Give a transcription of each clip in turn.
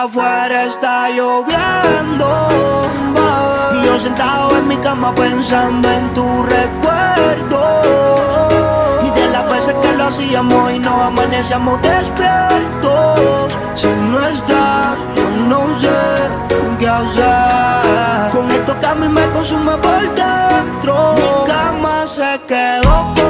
Afuera está lloviendo. Y yo sentado en mi cama pensando en tu recuerdo. Y de las veces que lo hacíamos y nos amanecíamos despiertos. Si no estás, yo no sé qué hacer. Con esto que a me consume por dentro. Mi cama se quedó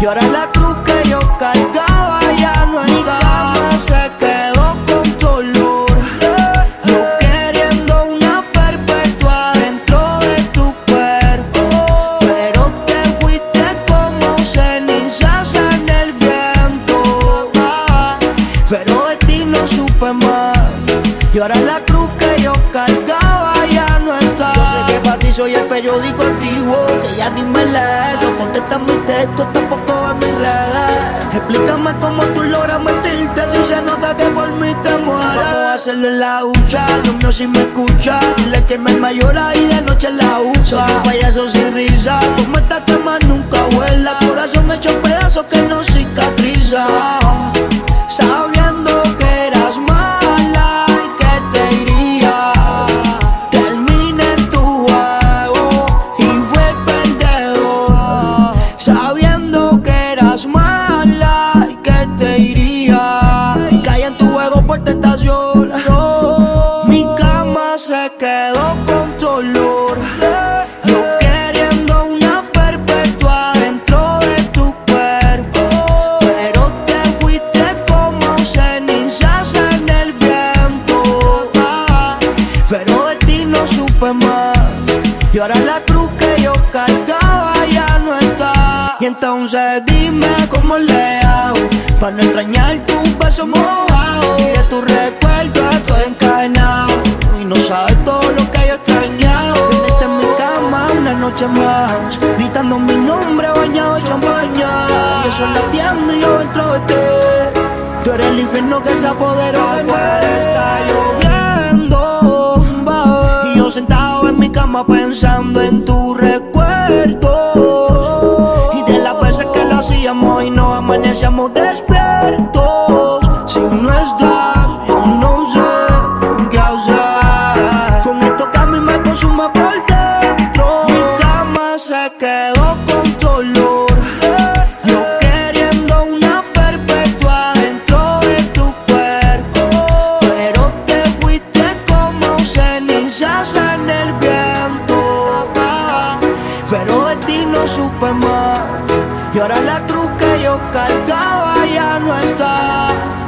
Y ahora la cruz que yo cargaba ya no está. Se quedó con tu olor. Yo queriendo una perpetua dentro de tu cuerpo. Pero te fuiste como cenizas en el viento. Pero de ti no supe más. Y ahora la cruz que yo cargaba ya no está. Yo sé que para ti soy el periódico antiguo. Que ya ni me lees. No contestas mis textos, hacerlo en la ducha. Dios mío, si me escucha. Dile que me mayora y de noche en la usa. Somos payasos sin risa. Como esta cama nunca vuela. Corazón hecho pedazos que no cicatriza. Entonces dime cómo le hago. Para no extrañar tu beso mojado. Y de tu recuerdo estoy encadenado. Y no sabes todo lo que yo he extrañado. Tenerte en mi cama una noche más. Gritando mi nombre bañado en champaña. Y eso en la tienda y yo dentro de ti. Tú eres el infierno que se apoderó de mí. está lloviendo. Y yo sentado en mi cama pensando en tu recuerdo. amanecemos despiertos. Si no estás, yo no sé qué hacer. Con esto que a mí me consume por dentro, mi cama se quedó con dolor. Yo queriendo una perpetua dentro de tu cuerpo, pero te fuiste como cenizas en el viento. Pero de ti no supe más. Y ahora la cruz que yo cargaba ya no está.